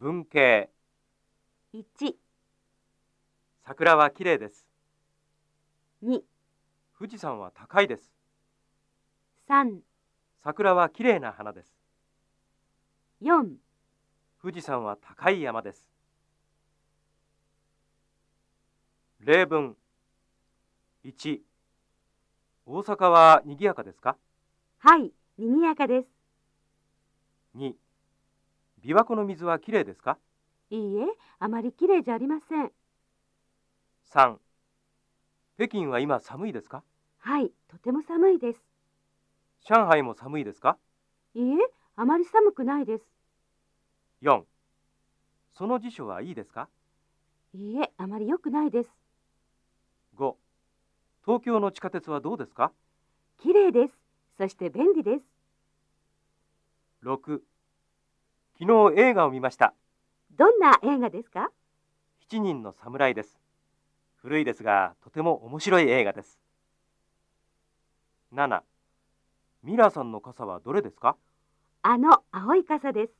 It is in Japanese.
文系。1、桜はきれいです。2、富士山は高いです。3、桜はきれいな花です。4、富士山は高い山です。例文。1大阪は賑やかですか？はい、賑やかです。2琵琶湖の水はきれいですか？いいえ、あまりきれいじゃありません。3北京は今寒いですか？はい、とても寒いです。上海も寒いですか？いいえ、あまり寒くないです。4その辞書はいいですか？いいえ、あまり良くないです。5東京の地下鉄はどうですか？きれいです。そして便利です。6昨日映画を見ました。どんな映画ですか？7人の侍です。古いですがとても面白い映画です。7ミラーさんの傘はどれですか？あの青い傘です。